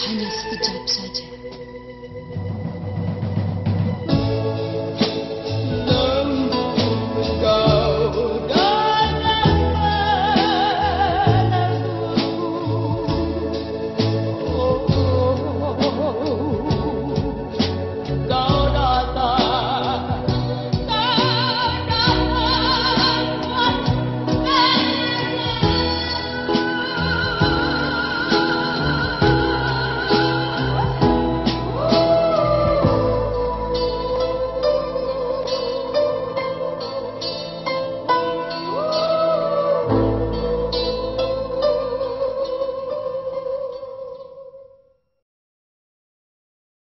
bersamamu, walau hanya sekejap saja.